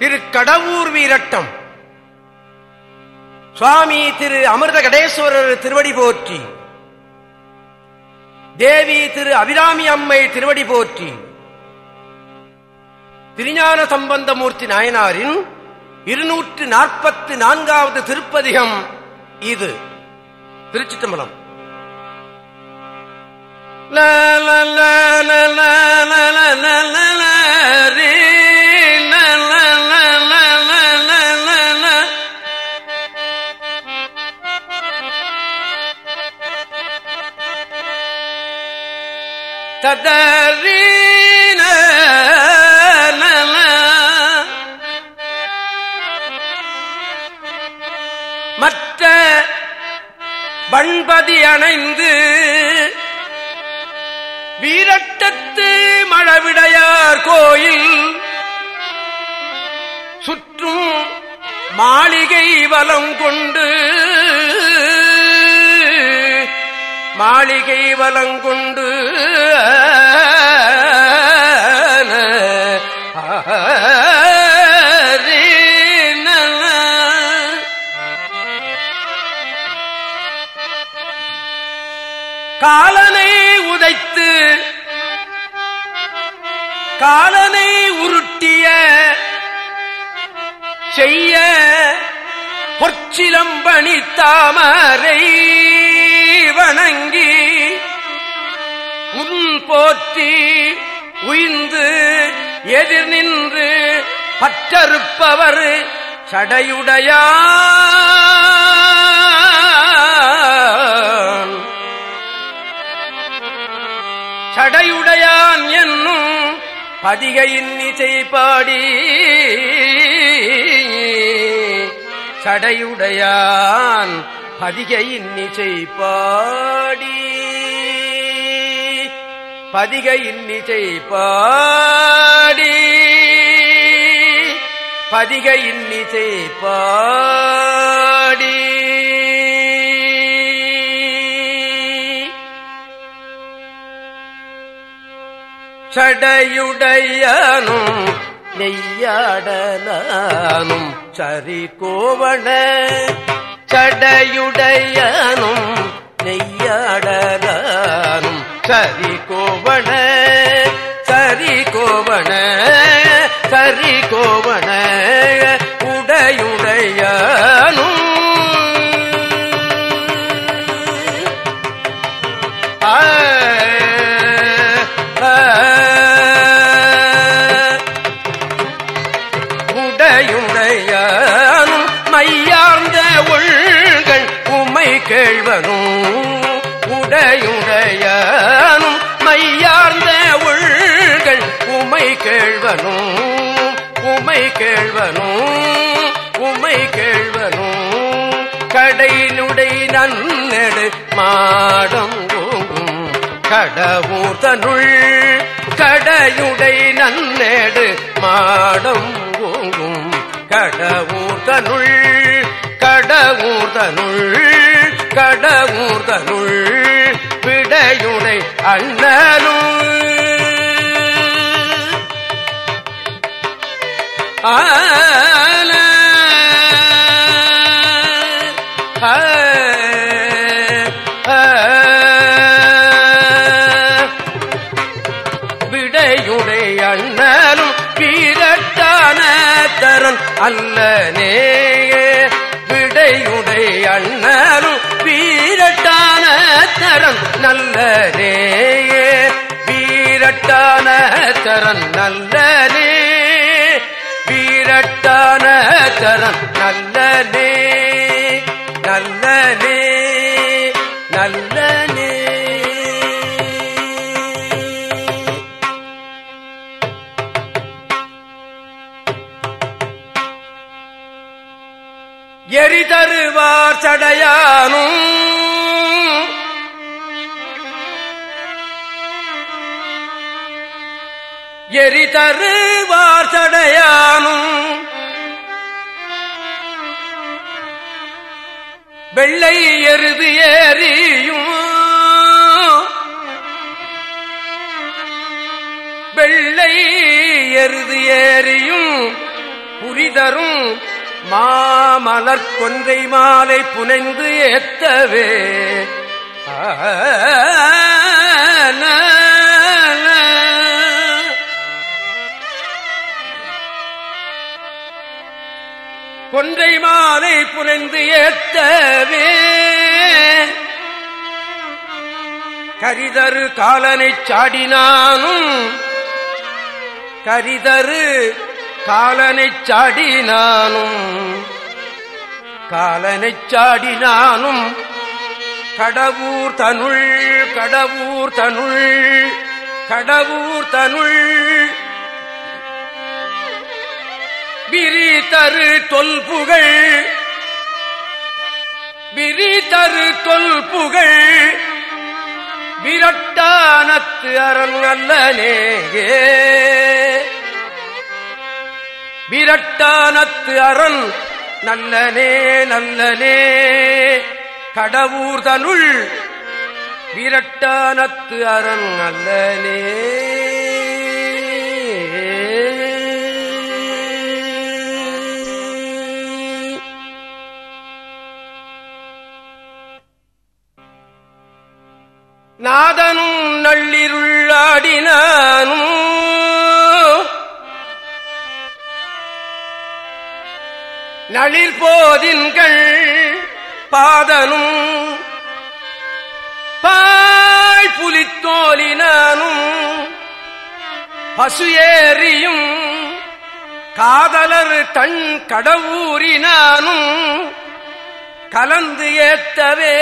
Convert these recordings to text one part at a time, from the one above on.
திரு கடவுர் வீரட்டம் சுவாமி திரு அமிர்த கடேஸ்வரர் திருவடி போற்றி தேவி திரு அபிராமி அம்மை திருவடி போற்றி திருஞான சம்பந்தமூர்த்தி நாயனாரின் இருநூற்று நாற்பத்தி நான்காவது திருப்பதிகம் இது திருச்சி தம்பலம் ததரீன மற்ற பண்பதி அணைந்து வீரட்டத்து மழவிடையார் கோயில் சுற்றும் மாளிகை வலம் கொண்டு மாளிகை வலங்கொண்டு காலனை உதைத்து காலனை உருட்டிய செய்ய பொற்சிலம்பணி தாமரை. வணங்கி உன் போற்றி உயிர்ந்து எதிர் நின்று பற்றறுப்பவர் சடையுடையான். சடையுடையான் என்னும் பதிகையின் இசை பாடி சடையுடையான். பதிகையின் இசை பாடி. பதிகையின் இசை பாடி. பதிகையின் இசை பாடி. சடையுடையானும் நெய்யாடலானும் சரி கோவண கடையுடையனும் நெய்யாடலானும் சரி கோவண சரி கோவண சரி கோவண. கேழ்வனும் உமை கேழ்வனும் உமை கேழ்வனும் கடையினுடை நன்னெடு மாடம் கடவுதனுள் கடையுடை நன்னேடு மாடம் ஓங்கும் கடவுதனுள் கடவுதனுள் கடவுதனுள் விடையுடை அண்ணனும் ஆன விடையுடை அண்ணனும் வீரட்டான தரன் அல்லனே. விடையுடை அண்ணனும் வீரட்டான தரன் நல்லனே. வீரட்டான தரன் நல்லனே. இரட்டான தரம். நல்லனே நல்லனே நல்லனே. எரிதருவார் சடையானும் எரி எரிதருவார் சடையானும். வெள்ளை எருது ஏறியும். வெள்ளை எருது ஏறியும். புரிதரும் மாமலர் கொன்றை மாலை புனைந்து ஏத்தவே. ஆ கொன்றை மாலை புனைந்து ஏத்தவே. கரிதரு காலனை சாடினானும் கரிதரு காலனை சாடினானும் காலனை சாடினானும் கடவுர் தனுள் கடவுர் தனுள் கடவுர் தனுள் விரி தரு தொல்புகள் விரி தரு தொல்புகள் விரட்டானத்து அரண் அல்லனே விரட்டானத்து அரண் நல்லனே நல்லனே. கடவுர்தனுள் விரட்டானத்து அரண் அல்லனே நாதனும் நள்ளிருள்ளாடினானும். நளிர் போதின்கள் பாதனும் பாய் புலித்தோலினானும். பசு ஏறியும் காதலர் தன் கடவுரினானும் கலந்து ஏத்தவே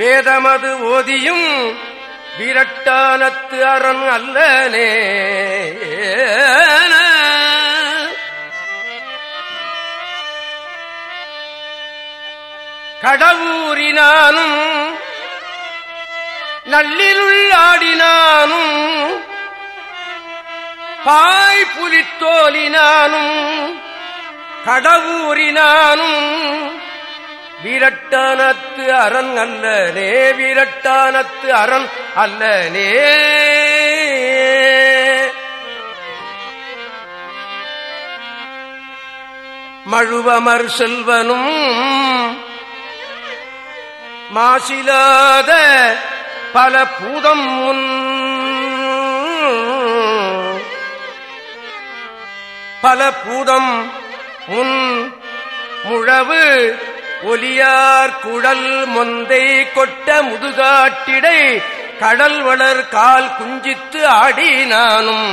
வேதமது ஓதியும் விரட்டானத்து அரண் அல்லனே. கடவுரினானும் நள்ளிலுள்ளாடினானும் பாய் புலித்தோலினானும் கடவுரினானும் விரட்டானத்து அரண் அல்லனே விரட்டானத்து அரண் அல்லனே. மழுவமர் செல்வனும் மாசிலாத பல பூதம் முன் பல பூதம் முன் முழவு ஒலியார் குழல் மொந்தை கொட்ட முதுகாட்டிடை கடல் வளர் கால் குஞ்சித்து ஆடினானும்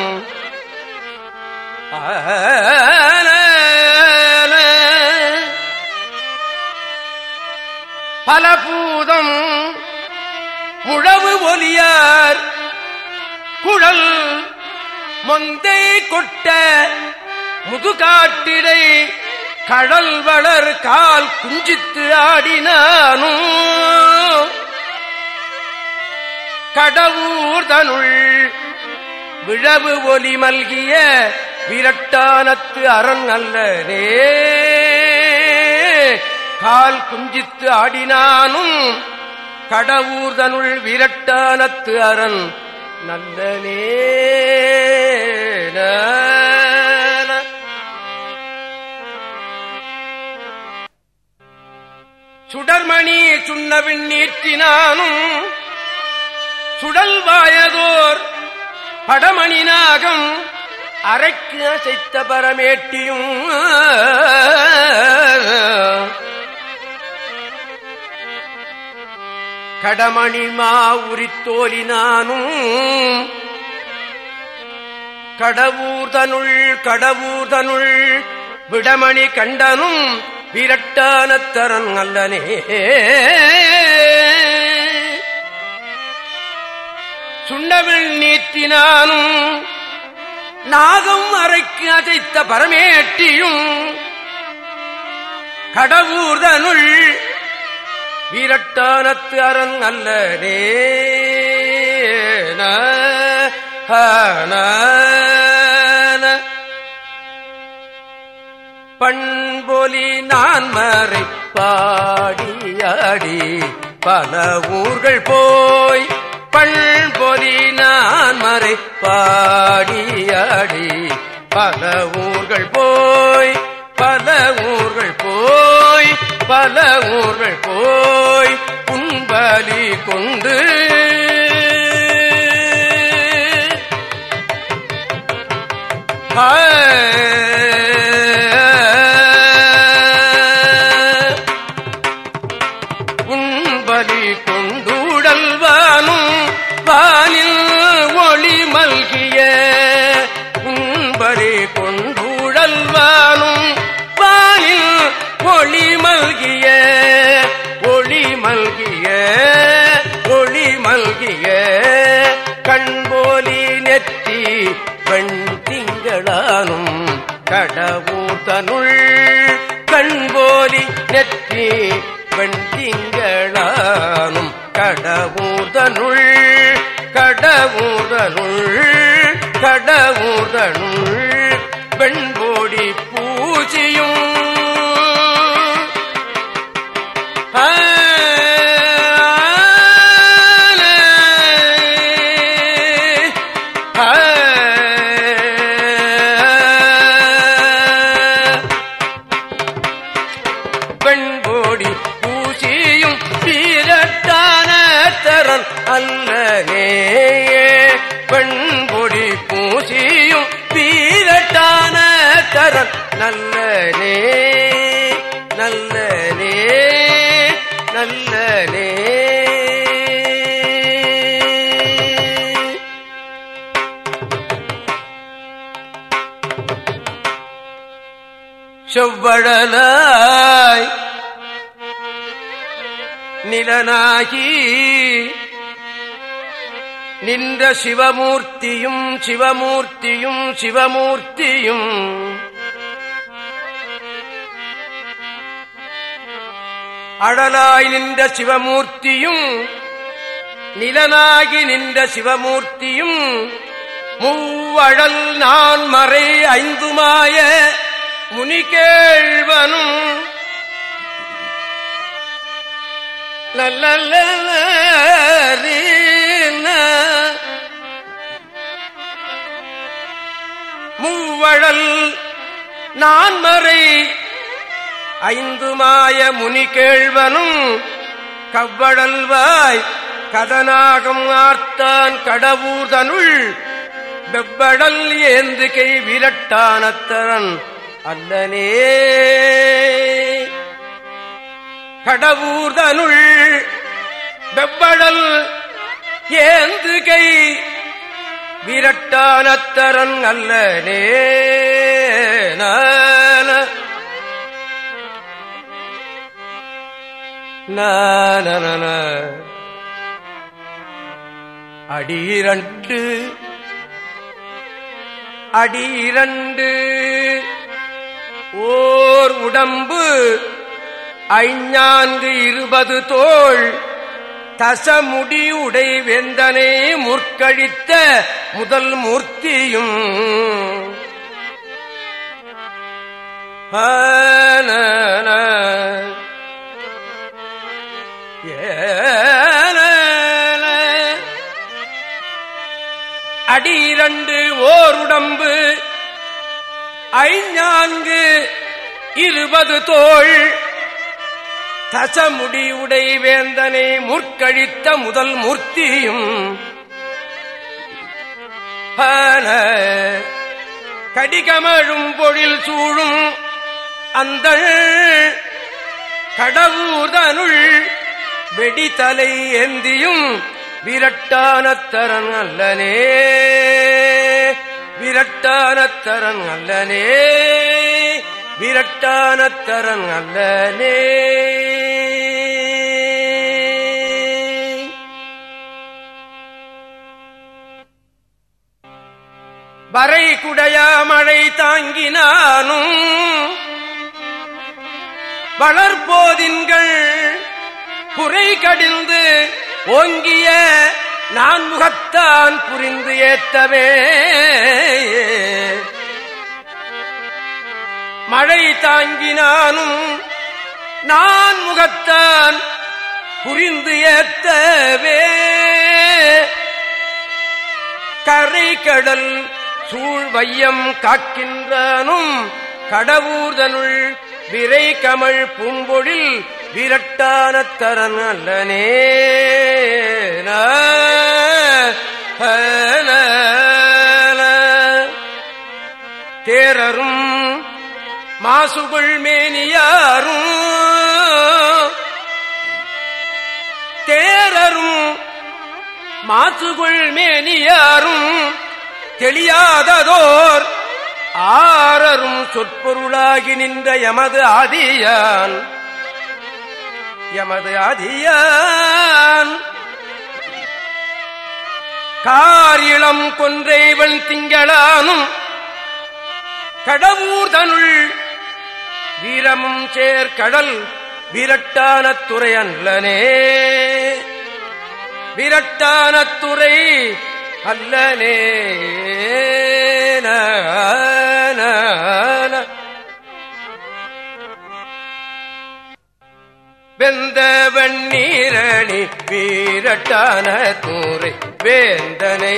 பல பூதம் முழவு ஒலியார் குழல் மொந்தை கொட்ட முதுகாட்டிடை கடல் வளர் கால் குஞ்சித்து ஆடினானும் கடவுர் தனுள் விழவு ஒலி மல்கிய விரட்டானத்து அரண் அல்லனே. கால் குஞ்சித்து ஆடினானும் கடவுர்தனுள் விரட்டானத்து அரண் நல்லனே. சுடர்மணி சுண்ணவின் நீற்றினானும் சுடல் வாயதோர் படமணி நாகம் அரைக்கு அசைத்த பரமேட்டியும் கடமணி மா உரித்தோலினானும் கடவுர்தனுள் கடவுர்தனுள் விடமணி கண்டனும் விரட்டானத்தரன் அல்லனே. சுண்ணவில் நீத்தினானும் நாகம் அறைக்கு அதைத்த பரமேட்டியும் கடவுர்தனுள் வீரட்டானத்து அரண் அல்லனே. பண்பொலி நான் மறை பாடியாடி பல ஊர்கள் போய் பண்பொலி நான் மறை பாடியாடி பல ஊர்கள் போய் பல ஊர்கள் போய் பல ஊர்கள் போய் புண்பலி கொண்டு பலி கொண்டுடல்வானும் வானில் ஒளி மல்கிய உன்பலி கொண்டுடல்வானும் வானில் ஒளி மல்கிய ஒளி மல்கிய ஒளி மல்கிய கண்போலி நெற்றி பெண் திங்களானும் கடவுதனுள் கண்போலி நெற்றி பெண் திங்கள் கடவுதனுள் கடவுதனுள் கடவுதனுள். செங்கொடி பூசியும் வீரட்டான தரன் நல்லனே நல்லனே நல்லனே. செவ்வழலாய் நிலனாகி நின்ற சிவமூர்த்தியும் சிவமூர்த்தியும் சிவமூர்த்தியும். அடலாய் நின்ற சிவமூர்த்தியும் நிலனாகி நின்ற சிவமூர்த்தியும் மூவழல் நான் மறை ஐந்துமாய முனிகேழ்வனும். நல்ல மூவழல் நான்மறை ஐந்து மாய முனி கேழ்வனும் கவ்வழல்வாய் கதனாகம் ஆர்த்தான் கடவுதனுள் வெவ்வழல் ஏந்துகை விரட்டானத்தரன் அல்லனே. கடவுதனுள் வெவ்வழல் ஏந்து கை விரட்டானத்தரன் அல்ல நேன நான அடிரண்டு அடிரண்டு. ஓர் உடம்பு ஐஞான்கு இருபது தோள் தசமுடியுடை உடை முற்கழித்த முதல் மூர்த்தியும். ஆன அடி இரண்டு ஓர் ஐநான்கு இருபது தோள். தசமுடி உடை வேந்தனை முற்கழித்த முதல் மூர்த்தியும். கடிகமழும் பொழில் சூழும் அந்த கடவுதனுள் வெடித்தலை ஏந்தியும் விரட்டானத்தரன் அல்லனே. விரட்டானத்தரன் அல்லனே. விரட்டானத்தரன் அல்லனே. வரை குடையா மழை தாங்கினானும். வளர்போதின்கள் குறை கடிந்து ஓங்கிய நான் முகத்தான் புரிந்து ஏத்தவே. மழை தாங்கினானும் நான் முகத்தான் புரிந்து ஏத்தவே. கரை கடல் சூழ் வையம் காக்கின்றானும் கடவுர்தனுள் விரை கமழ் பூம்பொழில் விரட்டான தரன் அல்லனே தேரரும் மாசுகுள் மேனியாரும் தேரரும் மாசுகுள் மேனியாரும் தெளியாததோர் ஆரரும் சொற்பொருளாகி நின்ற எமது ஆதியான். எமது ஆதியான். காரிளம் கொன்றைவன் திங்களானும் கடவுர் தனுள் வீரமும் சேர் கடல் விரட்டான துறை அல்லனே விரட்டான துறை அல்லனே வெந்த வண்ணீரணி வீரட்டான தூரை வேந்தனை.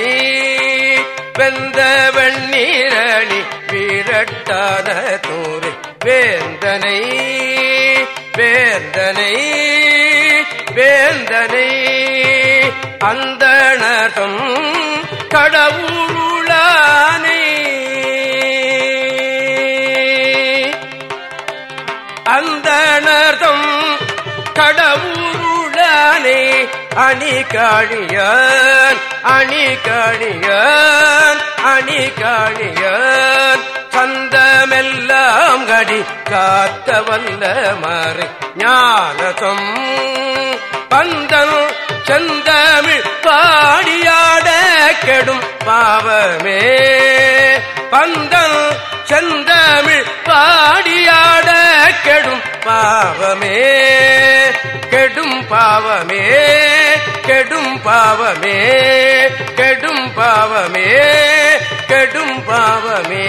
வெந்த வண்ணீரணி வீரட்டான தூரை வேந்தனை. வேந்தனை வேந்தனை. அந்தணதம் கடவுளானை அந்தனர்தம் கடவுளானே அணி காணியான் அணி காணியான் அணி காணியான். சந்தமெல்லாம் கடி காத்த வல்ல மாறு ஞானதம். பந்தன் செந்தமிழ் பாடியா பாவமே. பந்தல் செந்தமிழ் பாடியாட கெடும் பாவமே. கெடும் பாவமே. கெடும் பாவமே. கெடும் பாவமே. கெடும் பாவமே.